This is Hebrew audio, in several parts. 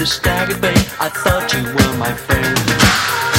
The staggered bay. I thought you were my friend.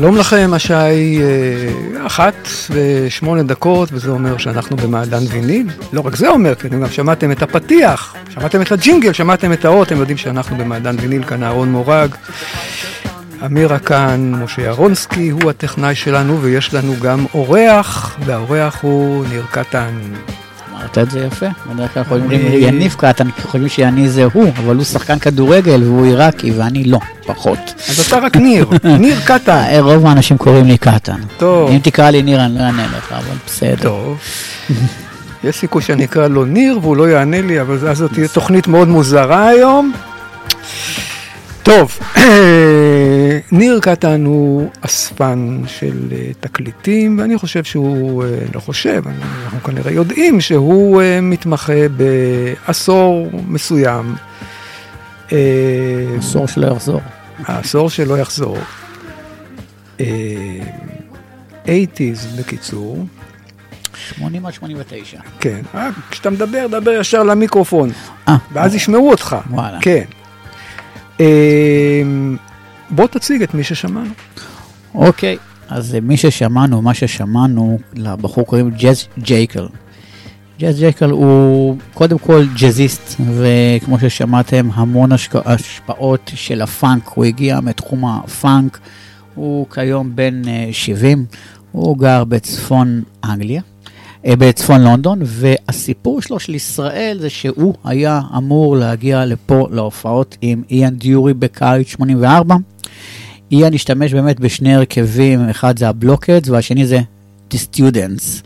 שלום לכם, השעה היא אה, אחת ושמונה דקות, וזה אומר שאנחנו במעדן ויניל. לא רק זה אומר, כי אתם גם שמעתם את הפתיח, שמעתם את הג'ינגל, שמעתם את האות, אתם יודעים שאנחנו במעדן ויניל, כאן אהרון מורג. אמירה כאן, משה אהרונסקי, הוא הטכנאי שלנו, ויש לנו גם אורח, והאורח הוא ניר קטן. אמרת את זה יפה, בדרך כלל אנחנו אומרים יניב קטן, חושבים שאני זה הוא, אבל הוא שחקן כדורגל והוא עיראקי ואני לא, פחות. אז אתה רק ניר, ניר קטן. אה, רוב האנשים קוראים לי קטן. טוב. אם תקרא לי ניר אני לא אענה לך, אבל בסדר. טוב. יש סיכוי שאני אקרא לו ניר והוא לא יענה לי, אבל אז זאת תהיה תוכנית מאוד מוזרה היום. טוב, ניר קטן הוא אספן של אה, תקליטים, ואני חושב שהוא, אה, לא חושב, אנחנו כנראה יודעים שהוא אה, מתמחה בעשור מסוים. אסור שלא יחזור. העשור שלא יחזור. אה, 80's בקיצור. 80 עד 89. כן, כשאתה מדבר, דבר ישר למיקרופון. ואז ישמעו אותך. וואלה. כן. אה, בוא תציג את מי ששמענו. אוקיי, אז מי ששמענו, מה ששמענו, לבחור קוראים ג'אז ג'ייקל. ג'אז ג'ייקל הוא קודם כל ג'אזיסט, וכמו ששמעתם, המון השפעות של הפאנק, הוא הגיע מתחום הפאנק, הוא כיום בן אה, 70, הוא גר בצפון אנגליה, אה, בצפון לונדון, והסיפור שלו של ישראל זה שהוא היה אמור להגיע לפה להופעות עם איאן דיורי בקיץ 84. איאן השתמש באמת בשני הרכבים, אחד זה הבלוקדס והשני זה The Students.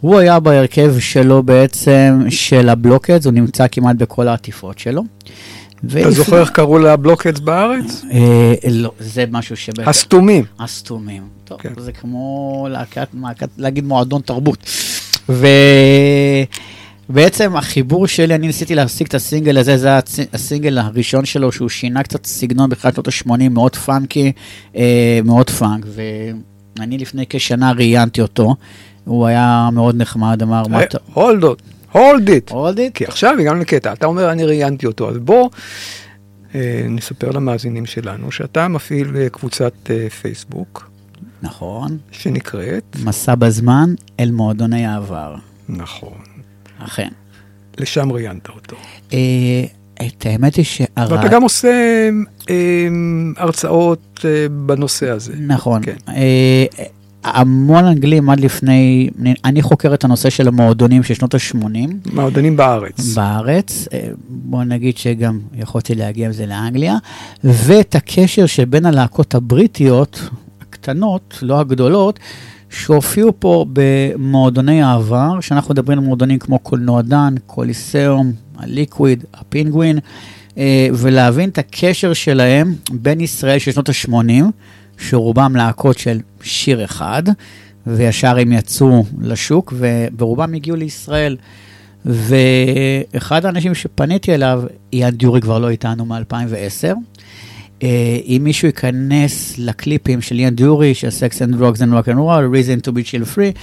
הוא היה בהרכב שלו בעצם של הבלוקדס, הוא נמצא כמעט בכל העטיפות שלו. אתה זוכר איך קראו לבלוקדס בארץ? אה, לא, זה משהו שבאמת... הסתומים. הסתומים. טוב, כן. זה כמו להגיד מועדון תרבות. ובעצם החיבור שלי, אני ניסיתי להשיג את הסינגל הזה, זה הסינגל הראשון שלו, שהוא שינה קצת סגנון בתחילת שנות ה-80, מאוד פאנקי, אה, מאוד פאנק, ואני לפני כשנה ראיינתי אותו, הוא היה מאוד נחמד, אמר, מה אתה... הולד אוט, הולד איט. הולד איט? כי עכשיו הגענו לקטע, אתה אומר אני ראיינתי אותו, אז בוא אה, נספר למאזינים שלנו שאתה מפעיל אה, קבוצת אה, פייסבוק נכון, שנקראת, מסע בזמן אל מועדוני העבר, נכון, אכן. לשם ראיינת אותו. אה, את האמת היא שהרעיון... ואתה גם עושה אה, הרצאות אה, בנושא הזה. נכון. כן. אה, המון אנגלים עד לפני, אני- חוקר את הנושא של המועדונים של שנות ה-80 מועדונים בארץ. בארץ, אה, בוא נגיד שגם יכולתי להגיע עם זה לאנגליה, ואת הקשר שבין הלהקות הבריטיות, הקטנות, לא הגדולות, שהופיעו פה במועדוני העבר, שאנחנו מדברים על מועדונים כמו קולנוע דן, קוליסאום, הליקוויד, הפינגווין, אה, ולהבין את הקשר שלהם בין ישראל של שנות ה-80, שרובם להקות של שיר אחד, וישר הם יצאו לשוק, וברובם הגיעו לישראל. ואחד האנשים שפניתי אליו, איאן דיורי כבר לא איתנו מ-2010. אם מישהו ייכנס לקליפים של איאן דיורי, של Drugs and Rock and Roll, Reason to be chill free,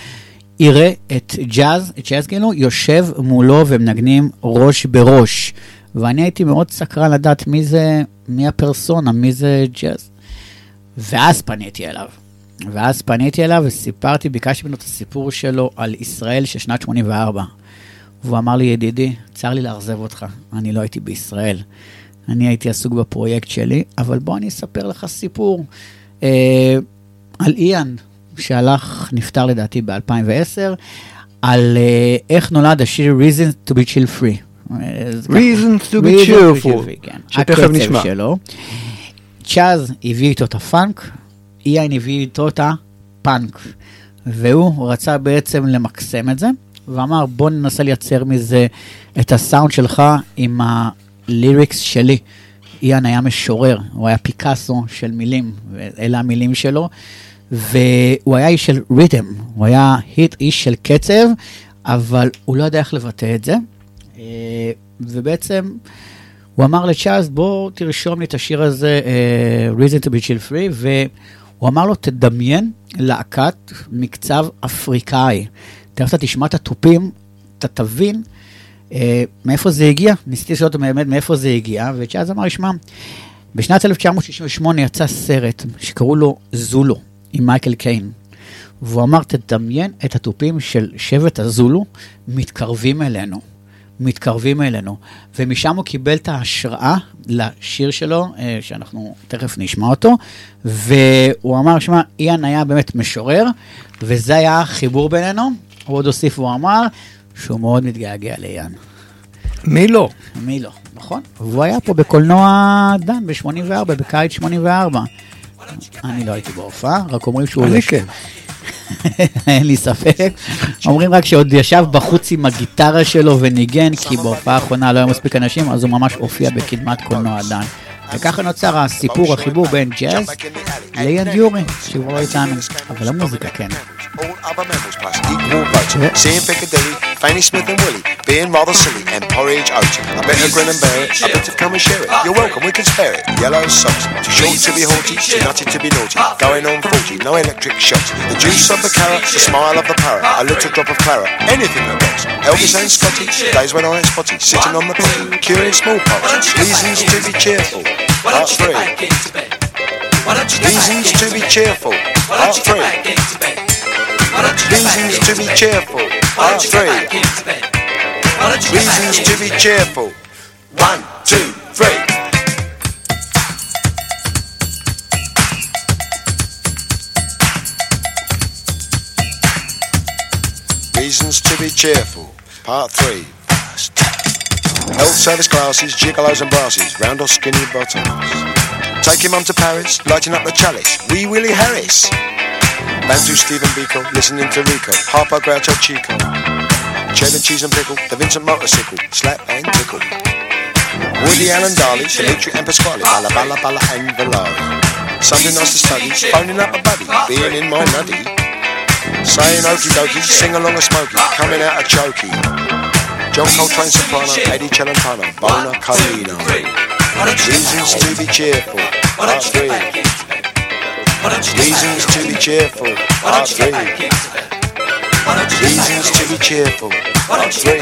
יראה את ג'אז, את ג'אז כאילו, יושב מולו ומנגנים ראש בראש. ואני הייתי מאוד סקרן לדעת מי זה, מי הפרסונה, מי זה ג'אז. ואז פניתי אליו. ואז פניתי אליו וסיפרתי, ביקשתי ממנו את הסיפור שלו על ישראל של שנת 84. והוא אמר לי, ידידי, צר לי לאכזב אותך, אני לא הייתי בישראל. אני הייתי עסוק בפרויקט שלי, אבל בוא אני אספר לך סיפור אה, על איאן, שהלך, נפטר לדעתי ב-2010, על אה, איך נולד השיר Reason to be chill free. אה. Reasons to be cheerful, free, כן. שתכף נשמע. שלו. צ'אז הביא איתו את הפאנק, איאן הביא איתו את הפאנק. והוא רצה בעצם למקסם את זה, ואמר בוא ננסה לייצר מזה את הסאונד שלך עם הליריקס שלי. איאן היה משורר, הוא היה פיקאסו של מילים, ואלה המילים שלו, והוא היה איש של ריתם, הוא היה היט איש של קצב, אבל הוא לא ידע איך לבטא את זה, אה, ובעצם הוא אמר לצ'אז, בוא תרשום לי את השיר הזה, uh, Reason to be chill free, והוא אמר לו, תדמיין להקת מקצב אפריקאי. תכף אתה תשמע את התופים, אתה תבין מאיפה זה הגיע. ניסיתי לשאול אותו באמת מאיפה זה הגיע, וצ'אז אמר, שמע, בשנת 1968 יצא סרט שקראו לו זולו, עם מייקל קיין. והוא אמר, תדמיין את התופים של שבט הזולו מתקרבים אלינו. מתקרבים אלינו, ומשם הוא קיבל את ההשראה לשיר שלו, אה, שאנחנו תכף נשמע אותו, והוא אמר, שמע, איאן היה באמת משורר, וזה היה החיבור בינינו. הוא עוד הוסיף והוא אמר שהוא מאוד מתגעגע לאיאן. מי לא? מי לא, נכון? והוא היה פה בקולנוע דן ב-84, בקיץ 84. אני לא הייתי בהופעה, רק אומרים שהוא... אני כן. אין לי ספק. אומרים רק שעוד ישב בחוץ עם הגיטרה שלו וניגן, כי בהופעה האחרונה לא היו מספיק אנשים, אז הוא ממש הופיע בקדמת קולנוע דן. וככה נוצר הסיפור, החיבור בין ג'אז ליאן דיורי, שהוא לא איתנו, אבל המוזיקה כן. All other mammals plus equal voting. Seeing Piccadilly, Fanny Smith and Willie being rather silly and porridge oating. I better grin and bear it. I better come and share it. You're welcome, we can spare it. Yellow socks, too short to be haughty, too nutty to be naughty. Going on 40, no electric shocks. The juice of the carrot, the smile of the parrot, a little drop of claret, anything that rocks. Elvis and Scotty, days when I ain't spotty, sitting on the potty, curing smallpox. Reasons to be cheerful. Why don't you get back into bed? Why don't you get back Reasons into to be bed? cheerful. Why Part don't you get three. back into bed? Why don't you get back Reasons into to be bed? cheerful. Why Part don't you get three. back into bed? Why don't you get back Reasons into to be bed? cheerful. One, two, three. Reasons to be cheerful. Part three. Health service glasses, gigolos and brasses, round or skinny bottoms. Take Taking mum to Paris, lighting up the chalice. Wee Willie Harris. Bantu Stephen Biko, listening to Rico. Harpo Groucho Chico. Cheddar cheese and pickle, the Vincent motorcycle, slap and tickle. Woody Allen Darley, Dimitri and Pasquale, Balla Balla Balla and Valari. Sunday nights to study, phoning up a buddy, being in my nutty. Saying okie dokie, sing along a smoky, coming out a chokey. John Coltrane soprano, Eddie Celentano, Bona Carlino. Reasons to be cheerful, part three. Reasons to be cheerful, part three. Reasons to be cheerful, part three.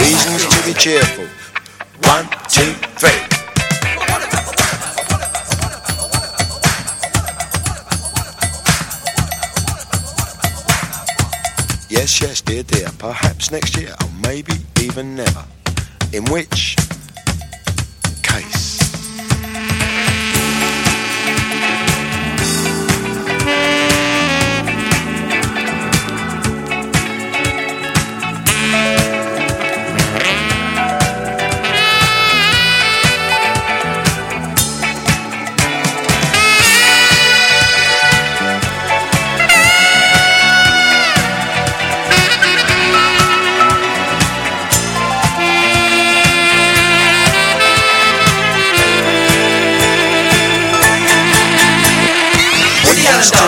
Reasons to be cheerful, one, two, three. Yes, dear, dear. Perhaps next year, or maybe even never. In which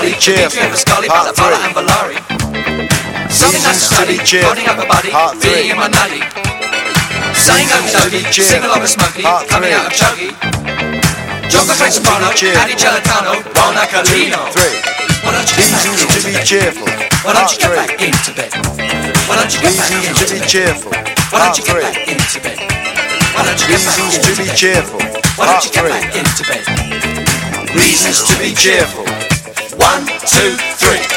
Woody Allen Darley, cheerful. Dimitri and Pasquale, Part three. and Valari. Something nice to Reasons to be study, cheerful. running up a buddy, Part three. being in my nutty. Saying okie dokie, sing along with Smokey, coming out of Chuggy. John Coltrane soprano. Eddie Celentano, Bona Three. Why don't you get back Reasons to into be bed? cheerful. Why don't you get back into bed? Why don't you get back into to be bed? cheerful. Why don't you get back into bed? Why don't you get back Reasons to be cheerful. Why don't you get back into bed? Reasons to be cheerful. One, two, three.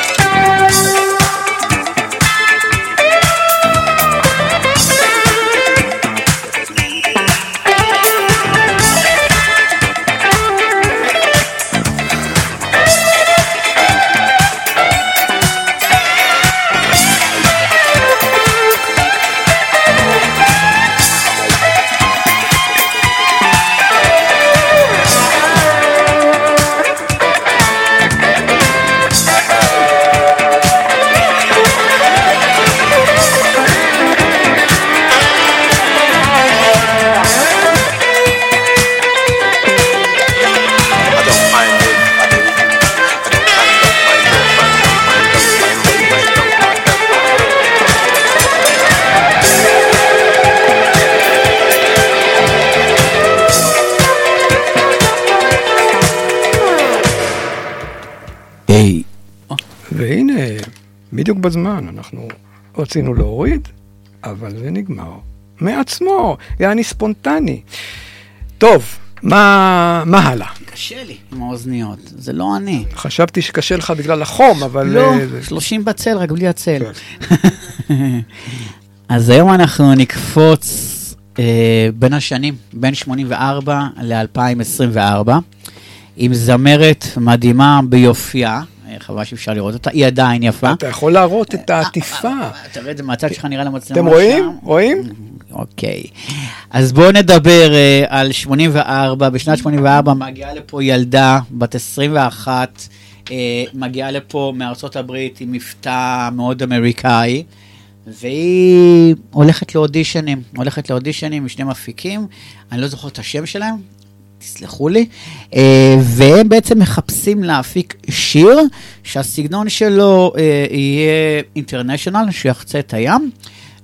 בדיוק בזמן, אנחנו רצינו להוריד, אבל זה נגמר. מעצמו, יעני ספונטני. טוב, מה, מה הלאה? קשה לי עם האוזניות, זה לא אני. חשבתי שקשה לך בגלל החום, אבל... לא, אה, זה- 30 בצל, רק בלי הצל. אז היום אנחנו נקפוץ אה, בין השנים, בין 84 ל-2024, עם זמרת מדהימה ביופייה, חבל שאפשר לראות אותה, היא עדיין יפה. אתה יכול להראות את העטיפה. תראה את זה מהצד שלך, נראה למצלמה אתם רואים? שם. רואים? אוקיי. אז בואו נדבר על 84. בשנת 84 מגיעה לפה ילדה בת 21, uh, מגיעה לפה מארצות הברית עם מבטא מאוד אמריקאי, והיא הולכת לאודישנים, הולכת לאודישנים עם שני מפיקים, אני לא זוכר את השם שלהם. תסלחו לי, uh, והם בעצם מחפשים להפיק שיר שהסגנון שלו uh, יהיה אינטרנשיונל, שיחצה את הים,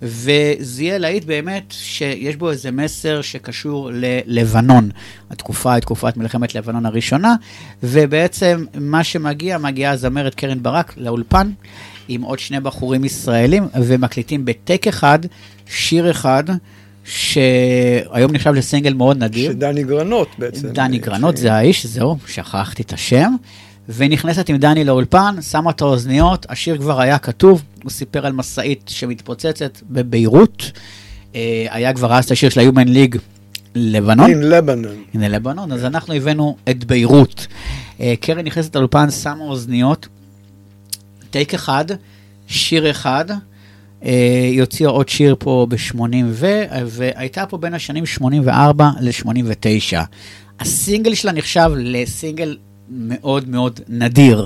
וזה יהיה להיט באמת שיש בו איזה מסר שקשור ללבנון. התקופה היא תקופת מלחמת לבנון הראשונה, ובעצם מה שמגיע, מגיעה הזמרת קרן ברק לאולפן, עם עוד שני בחורים ישראלים, ומקליטים בטק אחד, שיר אחד, שהיום נחשב לסינגל מאוד נדיר. שדני גרנות בעצם. דני אה, גרנות ש- זה האיש, זהו, שכחתי את השם. ונכנסת עם דני לאולפן, שמה את האוזניות, השיר כבר היה כתוב, הוא סיפר על משאית שמתפוצצת בביירות. אה, היה כבר אז את השיר של ה-Human League לבנון. In Lebanon. הנה לבנון, אז אנחנו הבאנו את ביירות. אה, קרן נכנסת לאולפן, שמה אוזניות, טייק אחד, שיר אחד, היא הוציאה עוד שיר פה ב-80 ו... והייתה פה בין השנים 84 ל-89. הסינגל שלה נחשב לסינגל מאוד מאוד נדיר,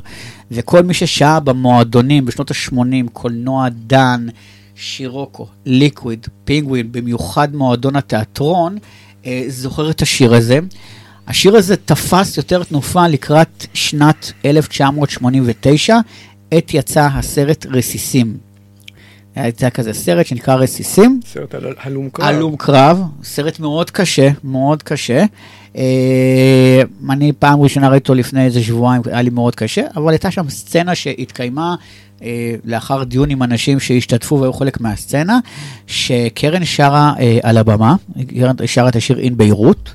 וכל מי ששהה במועדונים בשנות ה-80, קולנוע דן, שירוקו, ליקוויד, פינגווין, במיוחד מועדון התיאטרון, אה, זוכר את השיר הזה. השיר הזה תפס יותר תנופה לקראת שנת 1989, עת יצא הסרט רסיסים. יצא כזה סרט שנקרא רסיסים, סרט על הלום קרב. הלום קרב, סרט מאוד קשה, מאוד קשה. אה, אני פעם ראשונה ראיתי אותו לפני איזה שבועיים, היה לי מאוד קשה, אבל הייתה שם סצנה שהתקיימה אה, לאחר דיון עם אנשים שהשתתפו והיו חלק מהסצנה, שקרן שרה אה, על הבמה, קרן שרה את השיר אין ביירות,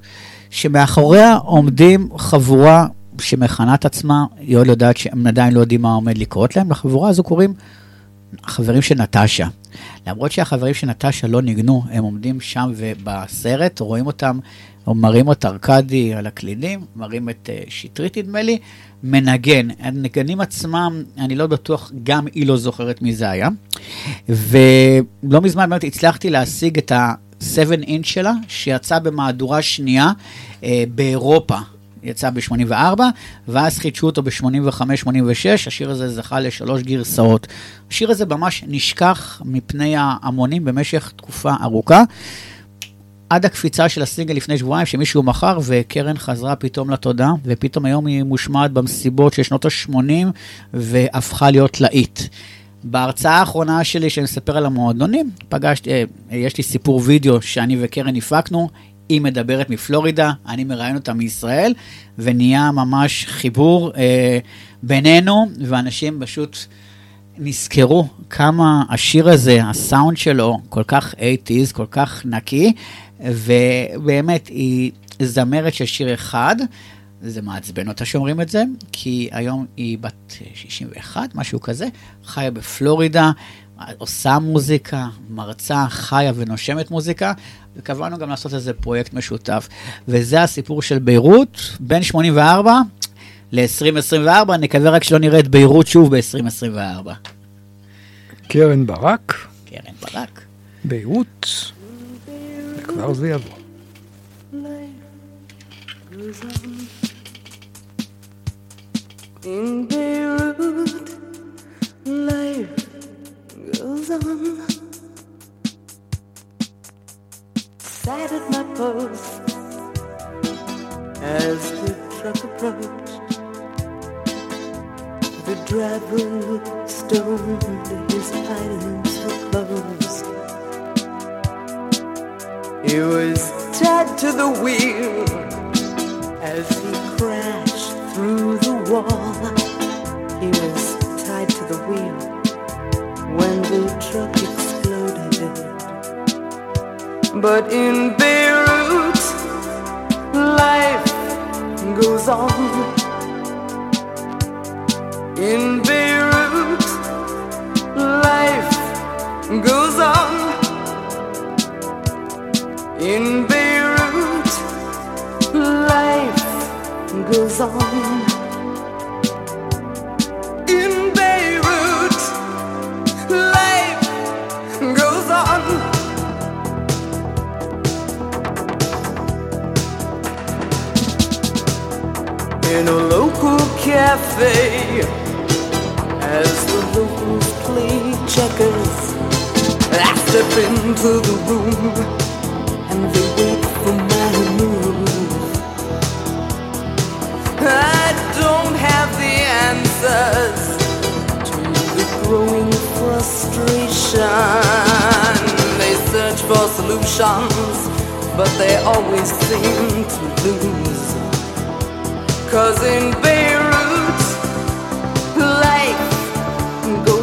שמאחוריה עומדים חבורה שמכנה את עצמה, היא עוד לא יודעת שהם עדיין לא יודעים מה עומד לקרות להם, לחבורה הזו קוראים החברים של נטשה. למרות שהחברים של נטשה לא ניגנו, הם עומדים שם ובסרט, רואים אותם, או מראים את ארכדי על הקלידים, מראים את uh, שטרית נדמה לי, מנגן. הנגנים עצמם, אני לא בטוח, גם היא לא זוכרת מי זה היה. ולא מזמן באמת הצלחתי להשיג את ה-7 אינץ' שלה, שיצא במהדורה שנייה uh, באירופה. יצא ב-84, ואז חידשו אותו ב-85-86, השיר הזה זכה לשלוש גרסאות. השיר הזה ממש נשכח מפני ההמונים במשך תקופה ארוכה. עד הקפיצה של הסינגל לפני שבועיים, שמישהו מכר, וקרן חזרה פתאום לתודעה, ופתאום היום היא מושמעת במסיבות של שנות ה-80, והפכה להיות להיט. בהרצאה האחרונה שלי, שאני מספר על המועדונים, פגשתי, אה, יש לי סיפור וידאו שאני וקרן הפקנו, היא מדברת מפלורידה, אני מראיין אותה מישראל, ונהיה ממש חיבור אה, בינינו, ואנשים פשוט נזכרו כמה השיר הזה, הסאונד שלו, כל כך 80's, כל כך נקי, ובאמת, היא זמרת של שיר אחד. זה מעצבן אותה שאומרים את זה, כי היום היא בת 61, משהו כזה, חיה בפלורידה, עושה מוזיקה, מרצה, חיה ונושמת מוזיקה, וקבענו גם לעשות איזה פרויקט משותף. וזה הסיפור של ביירות, בין 84 ל-2024, נקווה רק שלא נראה את ביירות שוב ב-2024. קרן ברק, קרן ברק. ביירות, וכבר זה יבוא. In Beirut, life goes on. My post as the truck approached. The driver stoned, his eyelids were closed. He was tied to the wheel as he crashed through the wall. He was tied to the wheel when the truck exploded. But in Beirut, life goes on. In Beirut, life goes on. In Beirut, life goes on. Cafe, as the locals play checkers, I step into the room and they wait for my move. I don't have the answers to the growing frustration. They search for solutions, but they always seem to lose. Cause in Beirut,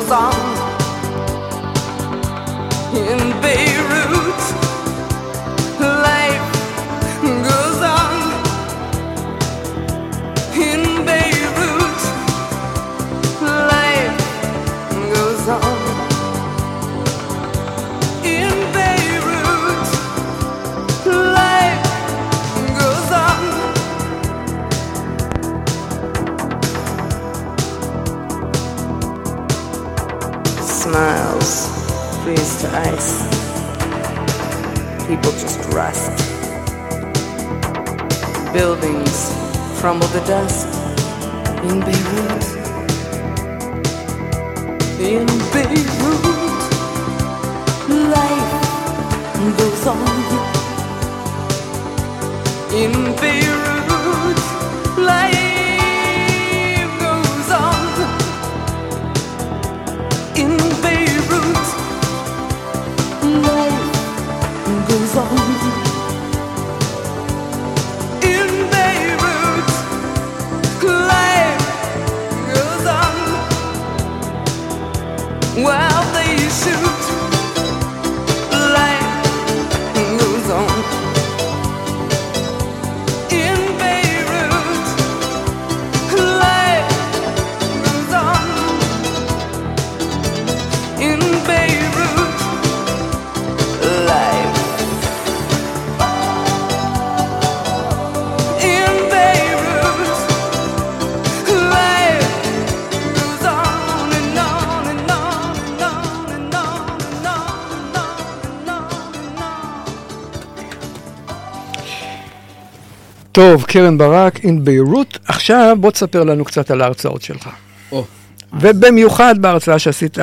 song. And baby. To ice. People just rust. Buildings crumble to dust in Beirut. In Beirut, life goes on. In Beirut, טוב, קרן ברק, אין ביירות. עכשיו בוא תספר לנו קצת על ההרצאות שלך. ובמיוחד בהרצאה שעשית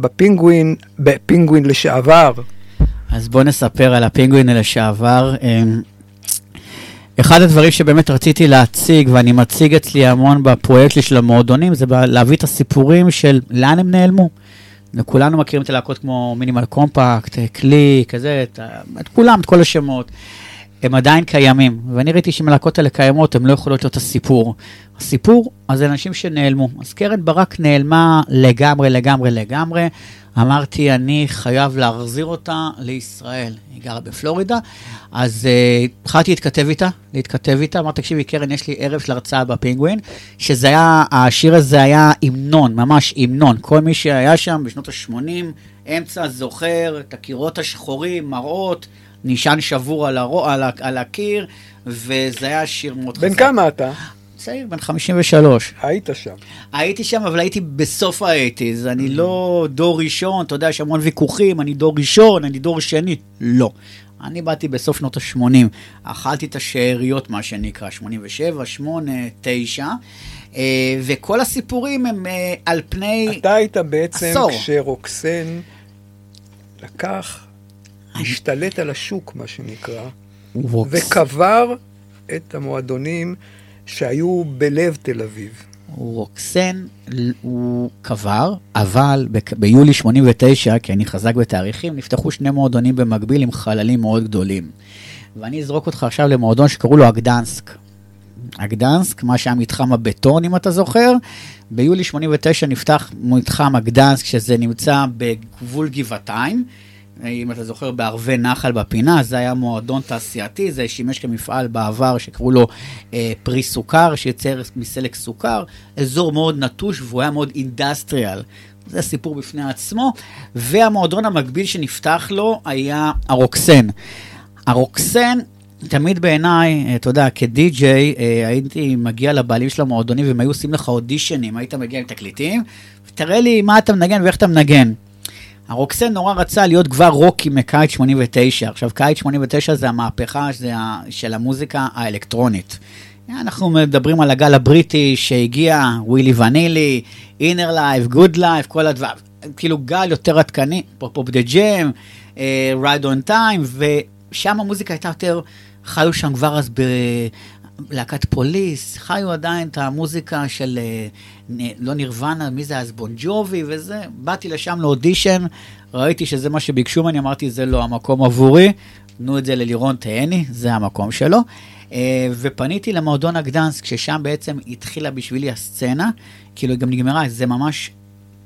בפינגווין, בפינגווין לשעבר. אז בואו נספר על הפינגווין לשעבר. אמ, אחד הדברים שבאמת רציתי להציג, ואני מציג אצלי המון בפרויקט שלי של המועדונים, זה ב- להביא את הסיפורים של לאן הם נעלמו. וכולנו מכירים את הלהקות כמו מינימל קומפקט, קלי, כזה, את, את כולם, את כל השמות. הם עדיין קיימים, ואני ראיתי שאם הלהקות האלה קיימות, הן לא יכולות להיות הסיפור. הסיפור, אז אנשים שנעלמו. אז קרן ברק נעלמה לגמרי, לגמרי, לגמרי. אמרתי, אני חייב להחזיר אותה לישראל. היא גרה בפלורידה, אז uh, התחלתי להתכתב איתה, להתכתב איתה, אמרתי, תקשיבי, קרן, יש לי ערב של הרצאה בפינגווין, שזה היה, השיר הזה היה המנון, ממש המנון. כל מי שהיה שם בשנות ה-80, אמצע זוכר את הקירות השחורים, מראות, נשען שבור על, הרו, על, על הקיר, וזה היה שיר מאוד בן כמה אתה? צעיר, בן 53. היית שם. הייתי שם, אבל הייתי בסוף האייטיז. אני לא דור ראשון, אתה יודע, יש המון ויכוחים, אני דור ראשון, אני דור שני. לא. אני באתי בסוף שנות ה-80. אכלתי את השאריות, מה שנקרא, 87, 8, 9, אה, וכל הסיפורים הם אה, על פני... אתה היית בעצם עשור. כשרוקסן לקח, השתלט על השוק, מה שנקרא. וקבר את המועדונים שהיו בלב תל אביב. רוקסן הוא קבר, אבל ביולי 89, כי אני חזק בתאריכים, נפתחו שני מועדונים במקביל עם חללים מאוד גדולים. ואני אזרוק אותך עכשיו למועדון שקראו לו אגדנסק. אגדנסק, מה שהיה מתחם הבטון, אם אתה זוכר. ביולי 89 נפתח מתחם אגדנסק, שזה נמצא בגבול גבעתיים. אם אתה זוכר, בערבי נחל בפינה, זה היה מועדון תעשייתי, זה שימש כמפעל בעבר שקראו לו אה, פרי סוכר, שייצר מסלק סוכר, אזור מאוד נטוש והוא היה מאוד אינדסטריאל. זה סיפור בפני עצמו, והמועדון המקביל שנפתח לו היה הרוקסן. הרוקסן, תמיד בעיניי, אה, אתה יודע, כדי-ג'יי, אה, הייתי מגיע לבעלים של המועדונים והם היו עושים לך אודישנים, היית מגיע עם תקליטים, ותראה לי מה אתה מנגן ואיך אתה מנגן. הרוקסן נורא רצה להיות כבר רוקי מקיץ 89. עכשיו, קיץ 89 זה המהפכה זה ה- של המוזיקה האלקטרונית. אנחנו מדברים על הגל הבריטי שהגיע, ווילי ונילי, אינר לייב, גוד לייב, כל הדבר. כאילו גל יותר עדכני, פופ דה ג'ם, רייד און טיים, ושם המוזיקה הייתה יותר, חיו שם כבר אז בלהקת פוליס, חיו עדיין את המוזיקה של, אה, לא נירוונה, מי זה אז בון ג'ובי וזה. באתי לשם לאודישן, ראיתי שזה מה שביקשו ממני, אמרתי, זה לא המקום עבורי, תנו את זה ללירון תהני, זה המקום שלו. אה, ופניתי למועדון הגדנסק, ששם בעצם התחילה בשבילי הסצנה, כאילו היא גם נגמרה, זה ממש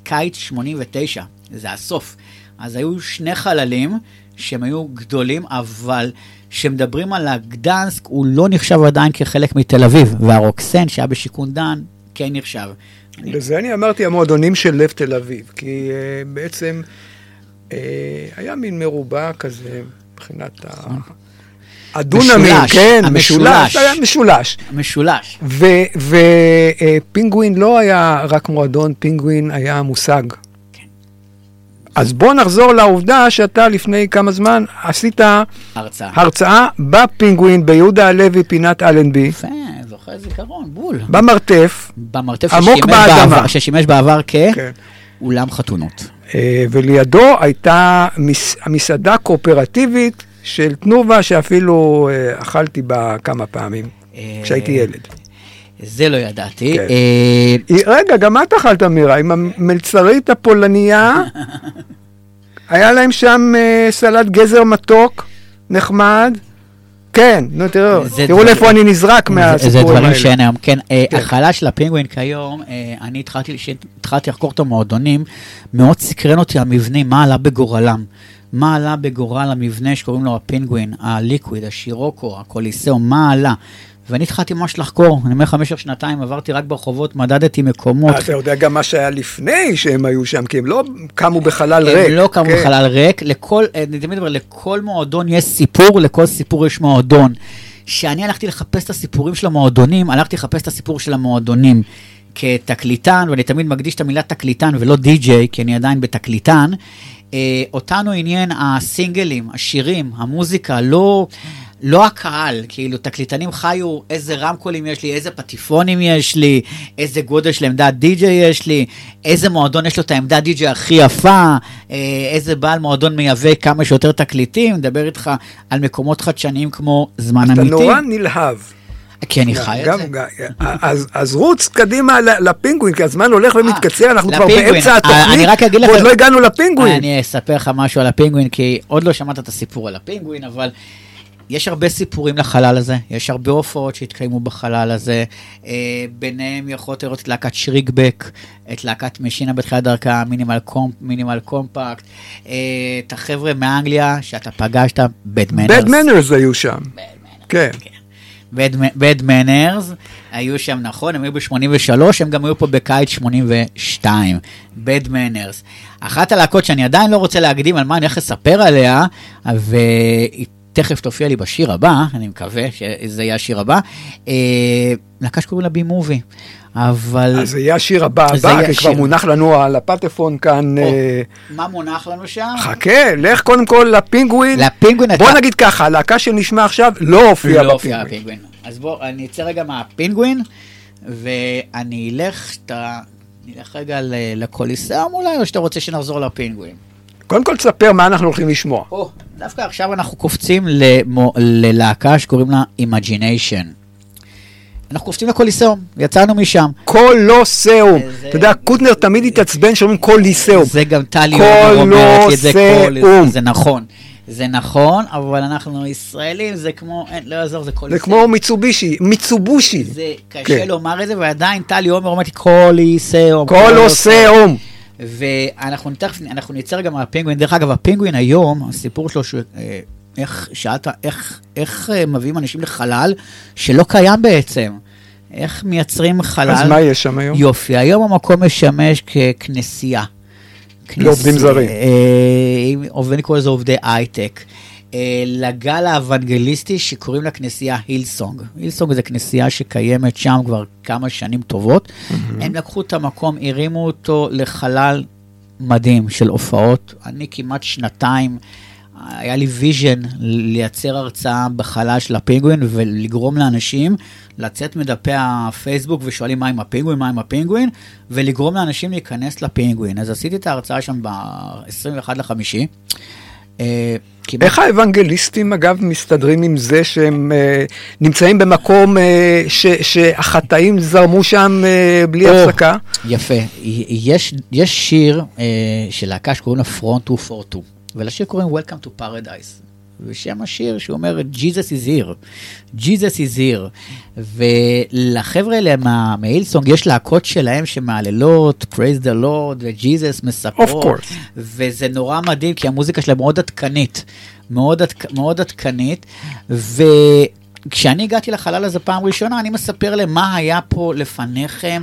קיץ 89, זה הסוף. אז היו שני חללים שהם היו גדולים, אבל כשמדברים על הגדנסק, הוא לא נחשב עדיין כחלק מתל אביב, והרוקסן שהיה בשיכון דן, כן נחשב. לזה אני אמרתי המועדונים של לב תל אביב, כי uh, בעצם uh, היה מין מרובע כזה מבחינת ה... הדונמים, משולש, כן, המשולש. משולש, היה משולש. משולש. ופינגווין לא היה רק מועדון, פינגווין היה מושג. כן. אז בוא נחזור לעובדה שאתה לפני כמה זמן עשית הרצאה. הרצאה בפינגווין ביהודה הלוי, פינת אלנבי, יפה, זוכר זיכרון, בול. במרתף, במרתף עמוק ששימש באדמה. בעבר, ששימש בעבר כן. כאולם חתונות. אה, ולידו הייתה מס, המסעדה קואופרטיבית של תנובה, שאפילו אה, אכלתי בה כמה פעמים, אה, כשהייתי ילד. זה לא ידעתי. כן. אה, היא- רגע, גם את אכלת מירה, עם המלצרית הפולניה. היה להם שם אה, סלט גזר מתוק, נחמד. כן, נו תראו, זה תראו לאיפה אני נזרק זה- זה מהסיפורים דברים האלה. שאין היום. כן, אה, כן. החלה של הפינגווין כיום, אה, אני התחלתי, כשהתחלתי לחקור את המועדונים, מאוד סקרן אותי המבנים, מה עלה בגורלם. מה עלה בגורל המבנה שקוראים לו הפינגווין, הליקוויד, השירוקו, הקוליסאום, מה עלה. ואני התחלתי ממש לחקור, אני אומר לך, במשך שנתיים עברתי רק ברחובות, מדדתי מקומות. אתה יודע גם מה שהיה לפני שהם היו שם, כי הם לא קמו בחלל ריק. הם לא קמו כן. בחלל ריק, לכל, אני תמיד אומר, לכל מועדון יש סיפור, לכל סיפור יש מועדון. כשאני הלכתי לחפש את הסיפורים של המועדונים, הלכתי לחפש את הסיפור של המועדונים כתקליטן, ואני תמיד מקדיש את המילה תקליטן ולא די-ג'יי, כי אני עדיין בתקליטן. אה, אותנו עניין הסינגלים, השירים, המוזיקה, לא... לא הקהל, כאילו, תקליטנים חיו איזה רמקולים יש לי, איזה פטיפונים יש לי, איזה גודל של עמדת די-ג'יי יש לי, איזה מועדון יש לו את העמדת די-ג'יי הכי יפה, אה, איזה בעל מועדון מייבא כמה שיותר תקליטים, מדבר איתך על מקומות חדשניים כמו זמן אתה אמיתי. נורא נלהב. כי אני חי את גם- זה. אז- אז רוץ קדימה לפינגווין, כי הזמן הולך ומתקצר, אנחנו כבר. באמצע אה, התוכנית, לך- ועוד לא הגענו לפינגווין. אני אספר לך משהו על הפינגווין, כי עוד לא שמעת את הסיפור על הפינגווין, אבל יש הרבה סיפורים לחלל הזה, יש הרבה הופעות שהתקיימו בחלל הזה, אה, ביניהם יכולת לראות את להקת שריגבק, את להקת משינה בתחילת דרכה, מינימל, קומפ, מינימל קומפקט, אה, את החבר'ה מאנגליה שאתה פגשת, בד מנרס. בד מנרס היו שם. כן. בד מנרס, היו שם, נכון, הם היו ב-83, הם גם היו פה בקיץ 82, בד מנרס. אחת הלהקות שאני עדיין לא רוצה להקדים על מה אני הולך לספר עליה, והיא תכף תופיע לי בשיר הבא, אני מקווה שזה יהיה השיר הבא, אה, להקה שקוראים לה בי מובי. אבל אז זה יהיה השיר הבא הבא, כי כבר. מונח לנו על הפטפון כאן. אה, מה מונח לנו שם? חכה, לך קודם כל לפינגווין. לפינגווין בוא אתה- נגיד ככה, הלהקה שנשמע עכשיו לא הופיעה לא הופיע בפינגווין. אז בוא, אני אצא רגע מהפינגווין, ואני אלך, אתה... נלך רגע לקוליסאום אולי, או שאתה רוצה שנחזור לפינגווין? קודם כל תספר מה אנחנו הולכים לשמוע. או, דווקא עכשיו אנחנו קופצים למו, ללהקה שקוראים לה Imagination. אנחנו קופצים לקוליסאום, יצאנו משם. קולוסיאום. זה- אתה יודע, קוטנר תמיד התעצבן שאומרים קוליסאום. זה גם טלי עומר אומרת את זה כל... קולוסיאום. זה נכון. זה נכון, אבל אנחנו ישראלים, זה כמו, אין, לא יעזור, זה קוליסאום. זה כמו מיצובישי, מיצובושי. זה קשה כן. לומר את זה, ועדיין טלי עומר אומרת לי קוליסאום. קולוסיאום. ואנחנו תכף, אנחנו נצא רגע מהפינגווין. דרך אגב, הפינגווין היום, הסיפור שלו, ש... אה, איך שאלת, איך, איך אה, מביאים אנשים לחלל שלא קיים בעצם? איך מייצרים חלל? אז מה יש שם היום? יופי, היום המקום משמש ככנסייה. לעובדים זרים. אה, עובדים לקרוא לזה עובדי הייטק. אה, לגל האוונגליסטי שקוראים לה כנסייה הילסונג. הילסונג זה כנסייה שקיימת שם כבר כמה שנים טובות. הם לקחו את המקום, הרימו אותו לחלל מדהים של הופעות. אני כמעט שנתיים, היה לי vision לייצר הרצאה בחלל של הפינגווין ולגרום לאנשים לצאת מדפי הפייסבוק ושואלים מה עם הפינגווין, מה עם הפינגווין, ולגרום לאנשים להיכנס לפינגווין. אז עשיתי את ההרצאה שם ב-21 לחמישי. אה, כמעט- איך האוונגליסטים, אגב, מסתדרים עם זה שהם אה, נמצאים במקום אה, ש, שהחטאים זרמו שם אה, בלי או, הפסקה? יפה. יש, יש שיר אה, של להקה שקוראים לה Front 242, ולשיר קוראים Welcome to Paradise. ושם השיר שאומר Jesus is here, Jesus is here. ולחבר'ה האלה מה- מהילסונג יש להקות שלהם שמהללות, praise the Lord ו-Jesus מספרות. וזה נורא מדהים כי המוזיקה שלהם מאוד עדכנית, מאוד, עדכ... מאוד עדכנית, וכשאני הגעתי לחלל הזה פעם ראשונה, אני מספר להם מה היה פה לפניכם,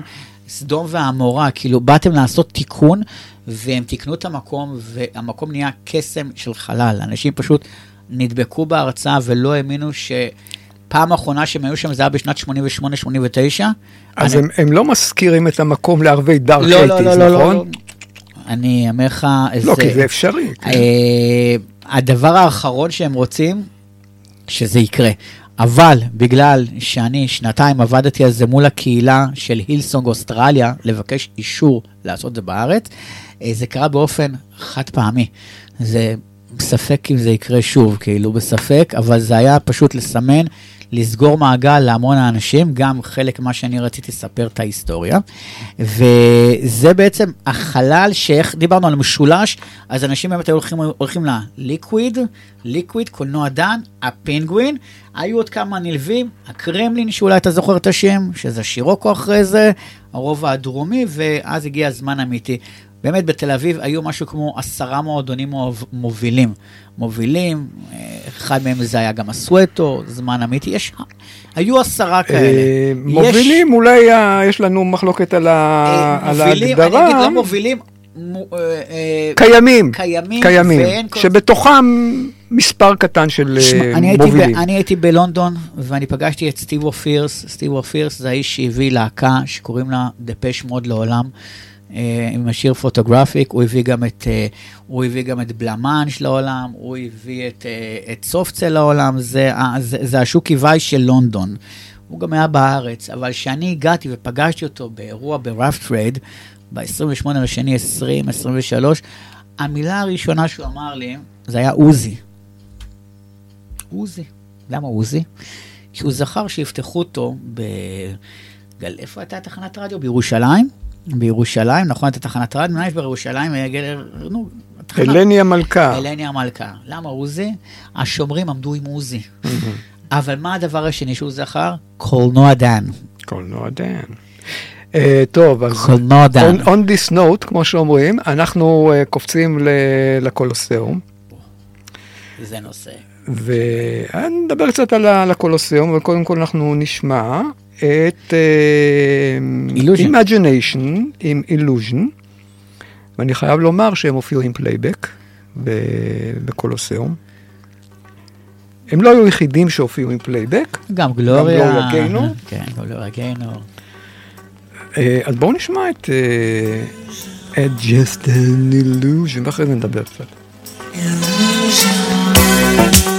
סדום ועמורה, כאילו באתם לעשות תיקון, והם תיקנו את המקום, והמקום נהיה קסם של חלל. אנשים פשוט נדבקו בהרצאה ולא האמינו ש... פעם אחרונה שהם היו שם זה היה בשנת 88-89. אז אני- הם, הם לא מזכירים את המקום לערבי דארק לא, לא, אייטיז, לא, לא, נכון? לא, אני אומר לך... לא, כי זה אפשרי. כן. אה, הדבר האחרון שהם רוצים, שזה יקרה. אבל בגלל שאני שנתיים עבדתי על זה מול הקהילה של הילסונג אוסטרליה, לבקש אישור לעשות זה בארץ, אה, זה קרה באופן חד פעמי. זה ספק אם זה יקרה שוב, כאילו בספק, אבל זה היה פשוט לסמן, לסגור מעגל להמון האנשים, גם חלק מה שאני רציתי לספר את ההיסטוריה. וזה בעצם החלל שאיך דיברנו על משולש, אז אנשים באמת היו הולכים, הולכים לליקוויד, ליקוויד, קולנוע דן, הפינגווין, היו עוד כמה נלווים, הקרמלין, שאולי אתה זוכר את השם, שזה שירוקו אחרי זה, הרובע הדרומי, ואז הגיע הזמן אמיתי. באמת בתל אביב היו משהו כמו עשרה מועדונים מוב- מובילים. מובילים, אה, אחד מהם זה היה גם הסוואטו, זמן אמיתי, יש, היו עשרה כאלה. אה, יש- מובילים, אולי יש לנו מחלוקת על ה- אה, על ההגדרה. אני אגיד לא מובילים, מו- קיימים, קיימים, שבתוכם מספר קטן של אני הייתי, ב, מובילים. אני הייתי בלונדון ואני פגשתי את סטיבו פירס, סטיבו פירס זה האיש שהביא להקה שקוראים לה דפש מוד לעולם. אה, עם השיר פוטוגרפיק, הוא הביא גם את, אה, הוא הביא גם את בלמאנש לעולם, הוא הביא את, אה, את סופצל לעולם, זה, זה, זה השוקי וייס של לונדון. הוא גם היה בארץ, אבל כשאני הגעתי ופגשתי אותו באירוע ב Rough Trade, ב-28 לשני 2023, המילה הראשונה שהוא אמר לי, זה היה עוזי. עוזי. למה עוזי? כי הוא זכר שיפתחו אותו ב... גל... איפה הייתה תחנת רדיו? בירושלים? בירושלים, נכון, הייתה תחנת רדיו, מה יש בירושלים? אה, גל- נו, התחנה- הלני המלכה. הלני המלכה. למה עוזי? השומרים עמדו עם עוזי. אבל מה הדבר השני שהוא זכר? קולנוע דן. קולנוע דן. אה, טוב, אז קולנוע דן. on, on this note, כמו שאומרים, אנחנו אה, קופצים לקולוסיאום, זה נושא. ונדבר קצת על הקולוסיאום, אבל קודם כל אנחנו נשמע את אה, Illusion. Imagination עם Illusion, ואני חייב לומר שהם הופיעו עם פלייבק בקולוסיאום. הם לא היו היחידים שהופיעו עם פלייבק, גם גלוריה. גלוריה גיינור? כן, גלוריה גיינור. אה, אז בואו נשמע את אה, את Just an Illusion, ואחרי זה נדבר קצת. Searching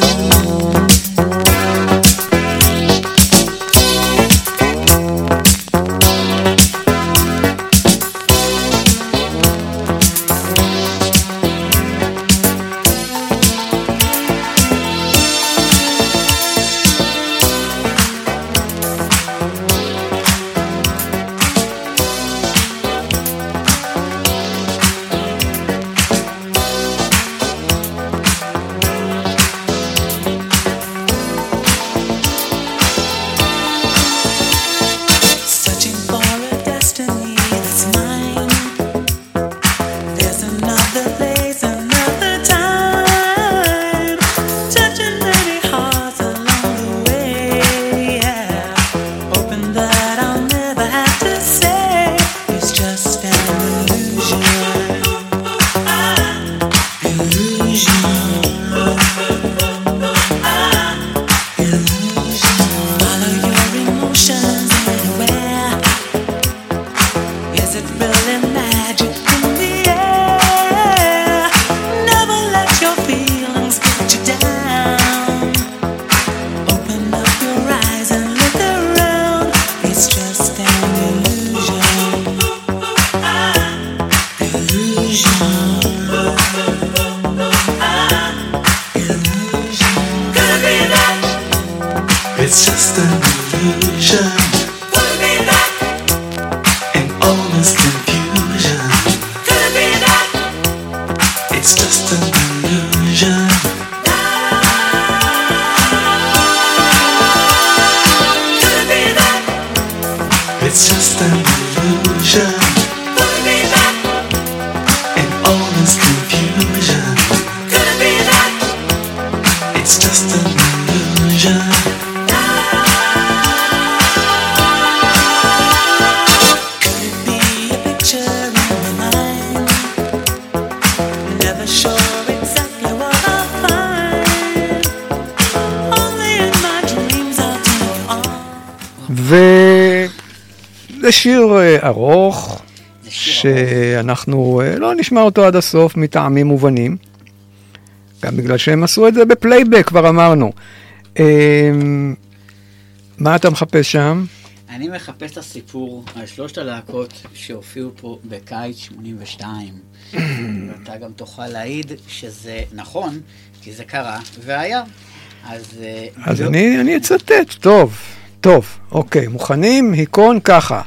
שיר אה, ארוך, שאנחנו אה, לא נשמע אותו עד הסוף מטעמים מובנים, גם בגלל שהם עשו את זה בפלייבק, כבר אמרנו. אה, מה אתה מחפש שם? אני מחפש את הסיפור על שלושת הלהקות שהופיעו פה בקיץ 82. ואתה גם תוכל להעיד שזה נכון, כי זה קרה והיה. אז... אז לא- אני, אני אצטט, טוב, טוב, אוקיי, מוכנים? היכון ככה.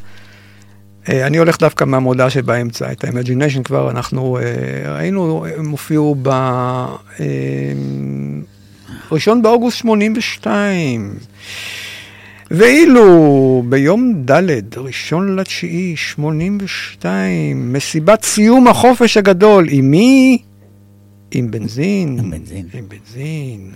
אה, אני הולך דווקא מהמודעה שבאמצע, את ה-Imagination כבר אנחנו אה, ראינו, הם הופיעו ב... אה, ראשון באוגוסט 82. ואילו ביום ד', ראשון לתשיעי, 82, מסיבת סיום החופש הגדול, עם מי? עם בנזין. עם בנזין. עם בנזין.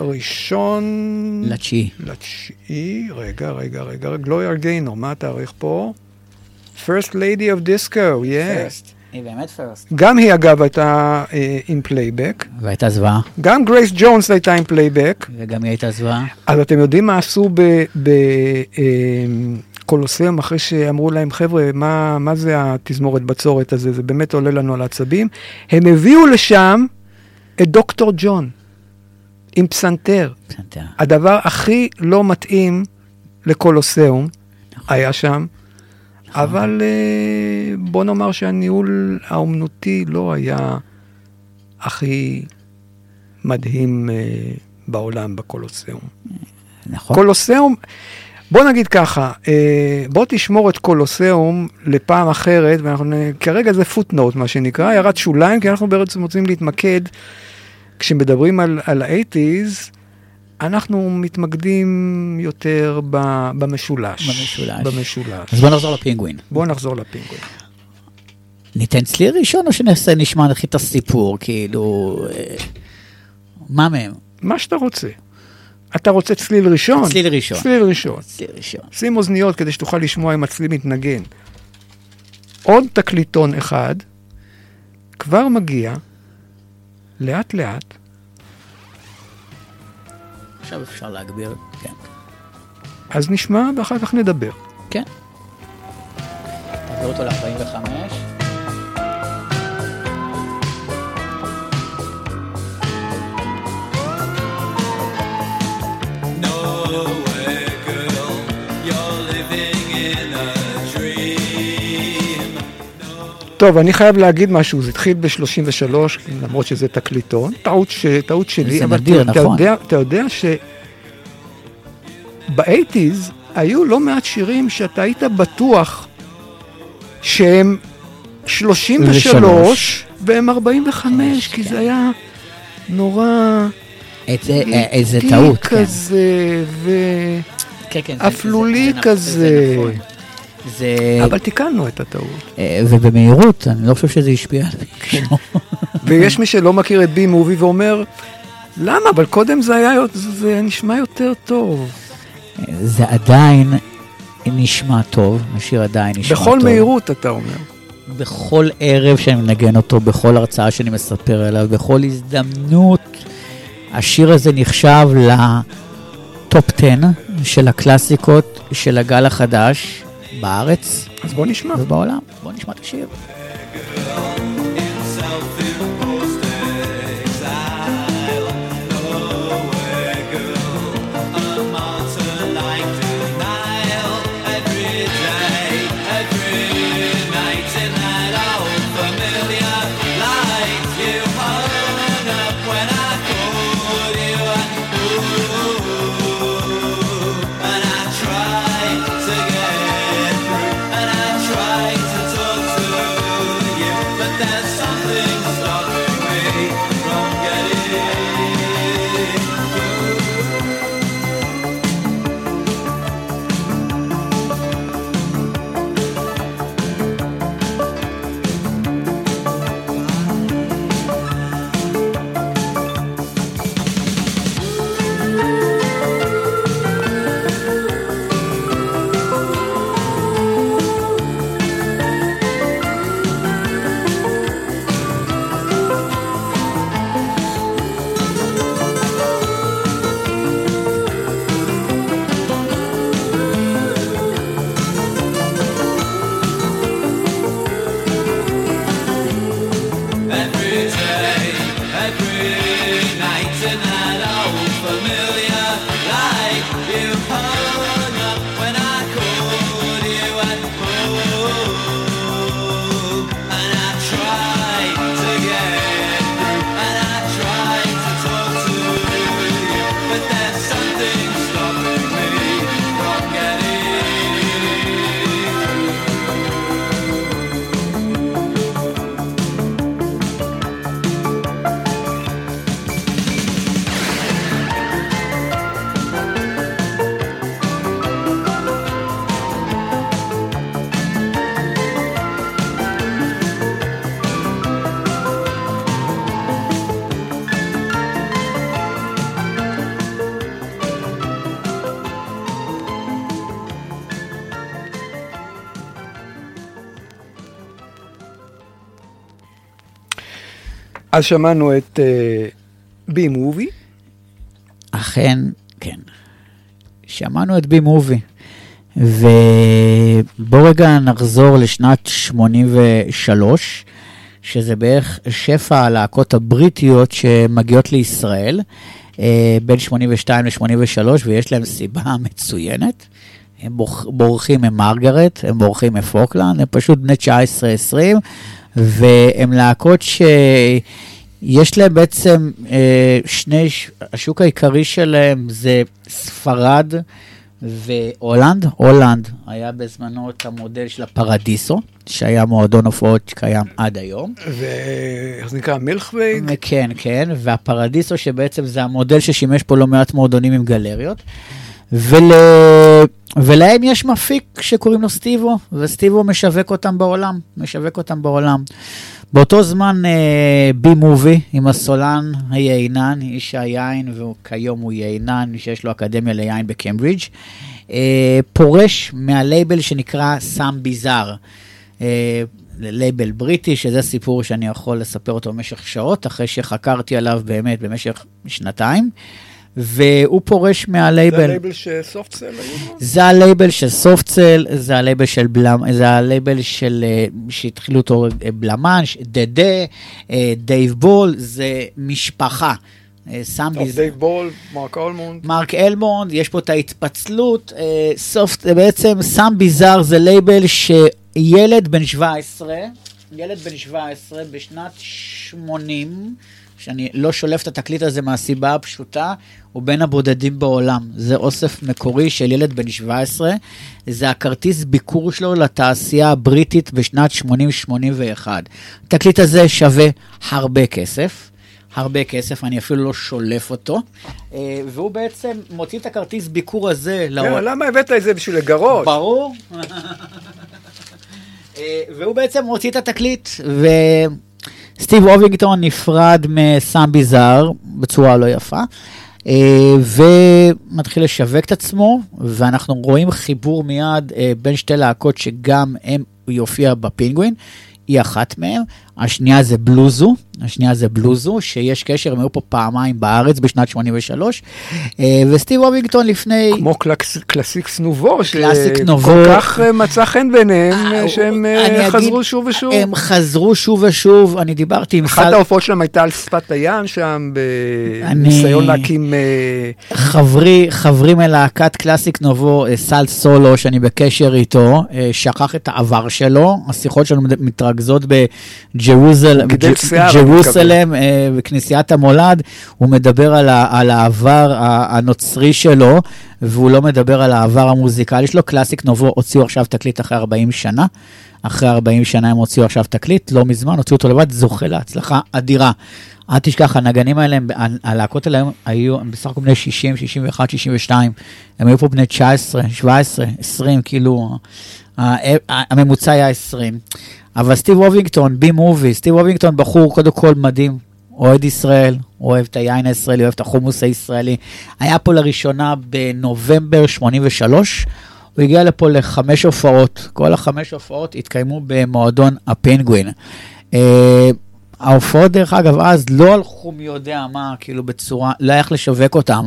ובראשון... לתשיעי. לתשיעי, רגע, רגע, רגע, גלוריה גיינור, מה התאריך פה? First Lady of Disco, yes. היא באמת first. גם היא אגב הייתה אה, עם פלייבק, והייתה זוועה, גם גרייס ג'ונס הייתה עם פלייבק, וגם היא הייתה זוועה. אז אתם יודעים מה עשו בקולוסיאום אחרי שאמרו להם, חבר'ה, מה, מה זה התזמורת בצורת הזה? זה באמת עולה לנו על העצבים. הם הביאו לשם את דוקטור ג'ון, עם פסנתר. פסנתר. הדבר הכי לא מתאים לקולוסיאום היה שם, אבל אה, בוא נאמר שהניהול האומנותי לא היה הכי מדהים אה, בעולם בקולוסיאום. נכון. קולוסיאום, בוא נגיד ככה, אה, בוא תשמור את קולוסיאום לפעם אחרת, ואנחנו, כרגע זה פוטנוט מה שנקרא, הערת שוליים, כי אנחנו בעצם רוצים להתמקד, כשמדברים על, על ה-80's, אנחנו מתמקדים יותר ב, במשולש. במשולש. במשולש. אז בוא נחזור לפינגווין. בואו נחזור לפינגווין. ניתן צליל ראשון או שנעשה, נשמע נכי את הסיפור, כאילו... אה, מה מהם? מה שאתה רוצה. אתה רוצה צליל ראשון? צליל ראשון. צליל ראשון. צליל ראשון. שים אוזניות כדי שתוכל לשמוע אם הצליל מתנגן. עוד תקליטון אחד כבר מגיע, לאט לאט, עכשיו אפשר להגביר, כן. אז נשמע ואחר כך נדבר. כן. תעביר אותו ל-45. טוב, אני חייב להגיד משהו, זה התחיל ב-33, למרות שזה תקליטון, טעות, ש... טעות שלי, אבל נדיר, אתה, נכון. יודע, אתה יודע שב-80's היו לא מעט שירים שאתה היית בטוח שהם 33 והם 45, כי זה היה נורא אה, איזה טעות, כן. כזה, ו... כן, כן, כזה. זה. אבל תיקנו את הטעות. אה, ובמהירות, אני לא חושב שזה השפיע על מישהו. ויש מי שלא מכיר את בי מובי ואומר, למה? אבל קודם זה היה, זה, נשמע יותר טוב. זה עדיין נשמע טוב, השיר עדיין נשמע טוב. בכל מהירות, אתה אומר. בכל ערב שאני מנגן אותו, בכל הרצאה שאני מספר עליו, בכל הזדמנות, השיר הזה נחשב לטופ 10 של הקלאסיקות של הגל החדש בארץ אז בוא נשמע. ובעולם. בואו נשמע את השיר. אז שמענו את בי מובי. אכן, כן. שמענו את בי מובי. ובואו רגע נחזור לשנת 83, שזה בערך שפע הלהקות הבריטיות שמגיעות לישראל, אה, בין 82 ל-83, ויש להם סיבה מצוינת. הם בורחים ממרגרט, הם בורחים מפוקלנד, הם פשוט בני 19-20, והם להקות שיש להם בעצם אה, שני, השוק העיקרי שלהם זה ספרד והולנד. הולנד היה בזמנו את המודל של הפרדיסו, שהיה מועדון הופעות שקיים עד היום. ואיך זה נקרא? מילכווייג? כן, כן, והפרדיסו שבעצם זה המודל ששימש פה לא מעט מועדונים עם גלריות. ול... ולהם יש מפיק שקוראים לו סטיבו, וסטיבו משווק אותם בעולם, משווק אותם בעולם. באותו זמן אה, B-Movie עם הסולן היינן, איש היין, וכיום הוא יינן, שיש לו אקדמיה ליין בקיימברידג', אה, פורש מהלייבל שנקרא סאם ביזאר. אה, לייבל בריטי, שזה סיפור שאני יכול לספר אותו במשך שעות, אחרי שחקרתי עליו באמת במשך שנתיים. והוא פורש זה מהלייבל. הלייבל שסופטסל היו בו? זה הלייבל של סופטסל, זה הלייבל של בלם, זה הלייבל של, אה, שהתחילו אותו אה, בלמנש, דה דה, אה, דייב בול, זה משפחה. טוב, ביז- דייב בול, מרק אולמונד. מרק אלמונד, יש פה את ההתפצלות, סופט, בעצם סם ביזאר זה לייבל שילד בן 17, ילד בן 17 בשנת 80, שאני לא שולף את התקליט הזה מהסיבה הפשוטה, הוא בין הבודדים בעולם. זה אוסף מקורי של ילד בן 17, זה הכרטיס ביקור שלו לתעשייה הבריטית בשנת 80-81. התקליט הזה שווה הרבה כסף. הרבה כסף, אני אפילו לא שולף אותו, אה, והוא בעצם מוציא את הכרטיס ביקור הזה כן, לעולם. למה הבאת את זה בשביל לגרות? ברור. אה, והוא בעצם מוציא את התקליט, וסטיב אובינגטון נפרד מסאם ביזאר בצורה לא יפה, אה, ומתחיל לשווק את עצמו, ואנחנו רואים חיבור מיד אה, בין שתי להקות שגם הם, יופיע בפינגווין. היא אחת מהן, השנייה זה בלוזו, השנייה זה בלוזו, שיש קשר, הם היו פה פעמיים בארץ בשנת 83, אה, וסטיב אובינגטון לפני... כמו קלקס- קלאסיקס נובו, קלאסיק נובו. שכל כך אה, מצא חן בעיניהם, אה, שהם אני חזרו אגיד, שוב ושוב. הם חזרו שוב ושוב, אני דיברתי עם אחת סל... ההופעות שלהם הייתה על שפת הים שם, אני- בניסיון להקים... אה, חברי, חברי מלהקת קלאסיק נובו, סל סולו, שאני בקשר איתו, שכח את העבר שלו, השיחות שלנו מת- מתרכזות בג'רוזל- הוא גידל ג'- שיער, אני ג'רוסלם, אה, בכנסיית המולד, הוא מדבר על, ה, על העבר הנוצרי שלו, והוא לא מדבר על העבר המוזיקלי שלו. קלאסיק נובו הוציאו עכשיו תקליט אחרי 40 שנה. אחרי 40 שנה הם הוציאו עכשיו תקליט, לא מזמן, הוציאו אותו לבד, זוכה להצלחה אדירה. אל תשכח, הנגנים האלה, הלהקות האלה היו- הם בסך הכל בני 60, 61, 62. הם היו פה בני 19, 17, 20, כאילו, הממוצע היה 20. אבל סטיב וובינגטון, בי מובי, סטיב וובינגטון בחור קודם כל מדהים, אוהד ישראל, אוהב את היין הישראלי, אוהב את החומוס הישראלי. היה פה לראשונה בנובמבר 83, הוא הגיע לפה לחמש הופעות, כל החמש הופעות התקיימו במועדון הפינגווין. אה, ההופעות, דרך אגב, אז לא הלכו מי יודע מה, כאילו בצורה, לא היה איך לשווק אותם.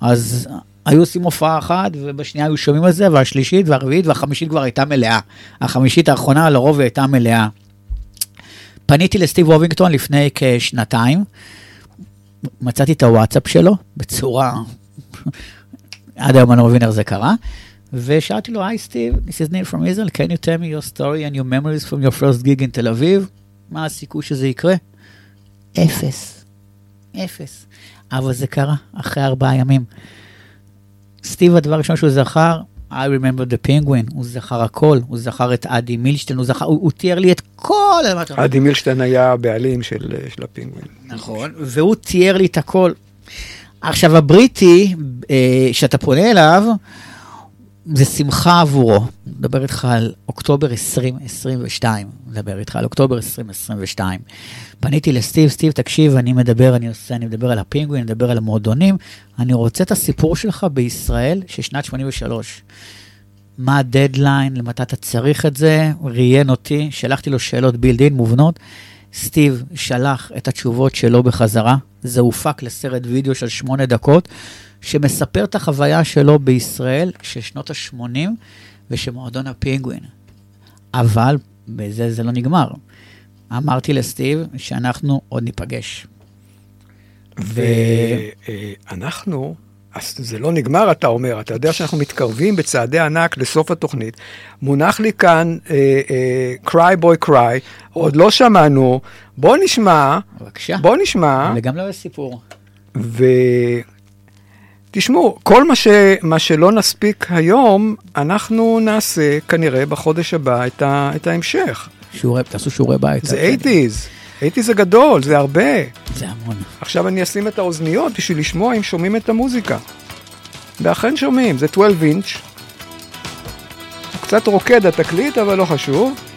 אז היו עושים הופעה אחת, ובשנייה היו שומעים על זה, והשלישית והרביעית והחמישית כבר הייתה מלאה. החמישית האחרונה לרוב הייתה מלאה. פניתי לסטיב וובינגטון לפני כשנתיים, מצאתי את הוואטסאפ שלו בצורה, עד היום אני לא מבין איך זה קרה, ושאלתי לו, היי סטיב, this is Neil from Israel, can you tell me your story and your memories from your first gig in תל אביב? מה הסיכוי שזה יקרה? אפס. אפס. אבל זה קרה אחרי ארבעה ימים. סטיב, הדבר הראשון שהוא זכר, I remember the penguin, הוא זכר הכל, הוא זכר את אדי מילשטיין, הוא זכר, הוא, הוא תיאר לי את כל... אדי מילשטיין היה הבעלים של אה, של הפינגווין. נכון, והוא תיאר לי את הכל. עכשיו, הבריטי, אה, שאתה פונה אליו, זה שמחה עבורו. מדבר איתך על אוקטובר 2022, מדבר איתך על אוקטובר 2022. פניתי לסטיב, סטיב, תקשיב, אני מדבר, אני עושה, אני מדבר על הפינגווין, אני מדבר על המועדונים, אני רוצה את הסיפור שלך בישראל של שנת 83. מה הדדליין, למתי אתה צריך את זה, ראיין אותי, שלחתי לו שאלות built-in מובנות, סטיב שלח את התשובות שלו בחזרה. זה הופק לסרט וידאו של שמונה דקות, שמספר את החוויה שלו בישראל של שנות ה-80 ושל מועדון הפינגווין. אבל בזה זה לא נגמר. אמרתי לסטיב שאנחנו עוד ניפגש. ואנחנו, אז זה לא נגמר, אתה אומר, אתה יודע שאנחנו מתקרבים בצעדי ענק לסוף התוכנית. מונח לי כאן אה, אה, Cry Boy Cry, עוד לא שמענו, בוא נשמע, בבקשה. בוא נשמע, וגם לא יש סיפור. ותשמעו, כל מה, ש, מה שלא נספיק היום, אנחנו נעשה כנראה בחודש הבא את, ה, את ההמשך. שיעורי, תעשו שיעורי בית. זה 80's, 80's זה גדול, זה הרבה. זה המון. עכשיו אני אשים את האוזניות בשביל לשמוע אם שומעים את המוזיקה. ואכן שומעים, זה 12 אינץ'. קצת רוקד התקליט, אבל לא חשוב.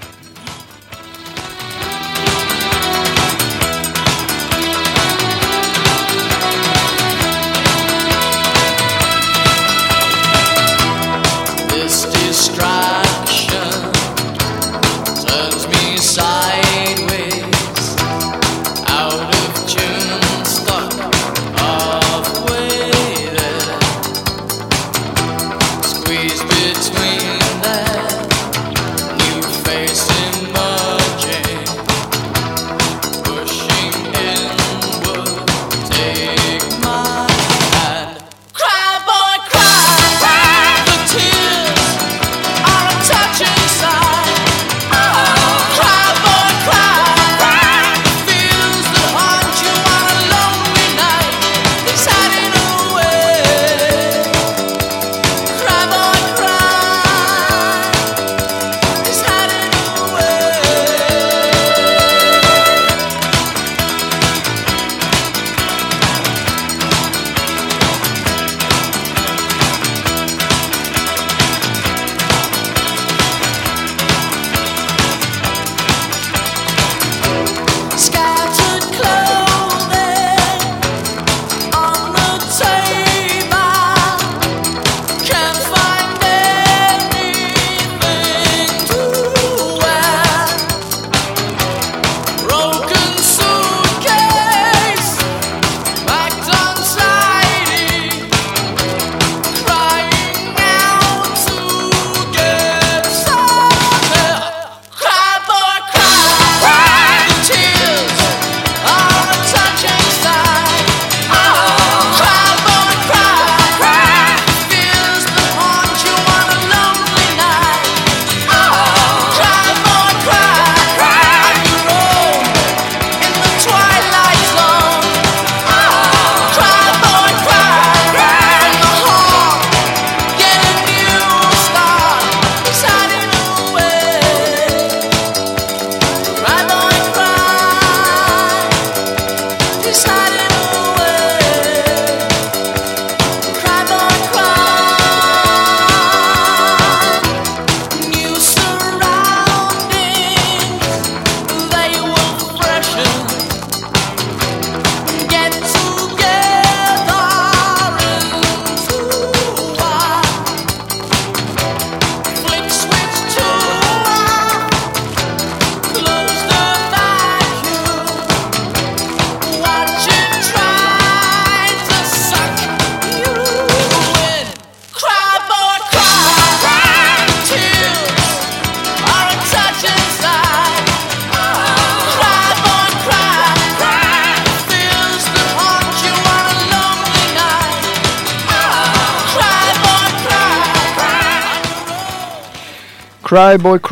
Boy cry,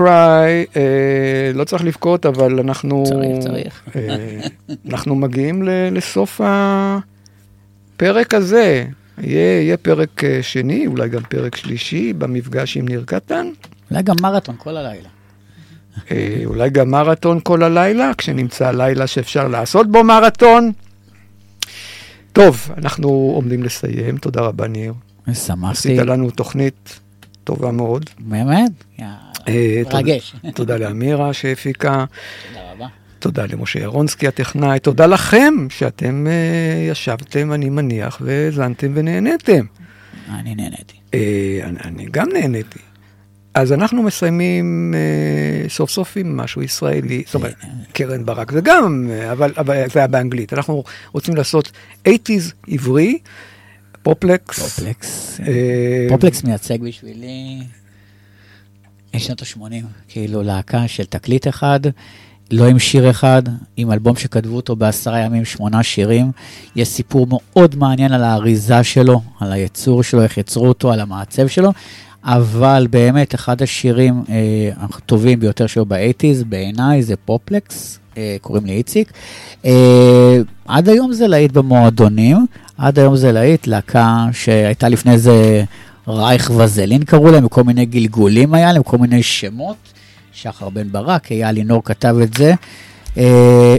אה, לא צריך לבכות, אבל אנחנו... צריך, צריך. אה, אנחנו מגיעים ל- לסוף הפרק הזה. יהיה, יהיה פרק אה, שני, אולי גם פרק שלישי, במפגש עם ניר קטן. אולי גם מרתון כל הלילה. אה, אולי גם מרתון כל הלילה, כשנמצא לילה שאפשר לעשות בו מרתון. טוב, אנחנו עומדים לסיים. תודה רבה, ניר. שמחתי. עשית לנו תוכנית טובה מאוד. באמת? אה, תודה- מרגש. תודה לאמירה שהפיקה. תודה רבה. תודה למשה ירונסקי הטכנאי, תודה לכם שאתם אה, ישבתם, אני מניח, והאזנתם ונהניתם. אני נהניתי. אה, אני, אני גם נהניתי. אז אנחנו מסיימים אה, סוף סוף עם משהו ישראלי, זאת אומרת, קרן ברק זה גם, אבל, אבל זה היה באנגלית. אנחנו רוצים לעשות 80's עברי, פופלקס. פופלקס. אה, פופלקס מייצג בשבילי משנות ה-80, כאילו להקה של תקליט אחד, לא עם שיר אחד, עם אלבום שכתבו אותו בעשרה ימים, שמונה שירים. יש סיפור מאוד מעניין על האריזה שלו, על הייצור שלו, איך יצרו אותו, על המעצב שלו, אבל באמת אחד השירים אה, הטובים ביותר שלו ב eighties, בעיניי זה פופלקס, אה, קוראים לי איציק. אה, עד היום זה להיט במועדונים, עד היום זה להיט, להקה שהייתה לפני זה רייך וזלין קראו להם, וכל מיני גלגולים היה להם, כל מיני שמות. שחר בן ברק, אייל לינור כתב את זה. אה,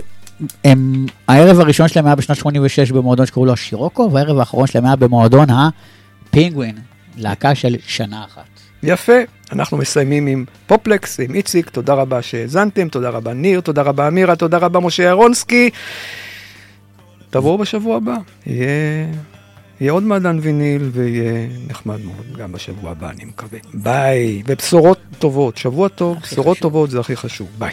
הם, הערב הראשון שלהם היה בשנת 86 במועדון שקראו לו השירוקו, והערב האחרון שלהם היה במועדון הפינגווין, להקה של שנה אחת. יפה, אנחנו מסיימים עם פופלקס, עם איציק, תודה רבה שהאזנתם, תודה רבה ניר, תודה רבה אמירה, תודה רבה משה ירונסקי. תבואו בשבוע הבא, יהיה, יהיה עוד מעדן ויניל ויהיה נחמד מאוד גם בשבוע הבא, אני מקווה. ביי, ובשורות טובות, שבוע טוב, בשורות חשוב. טובות זה הכי חשוב, ביי.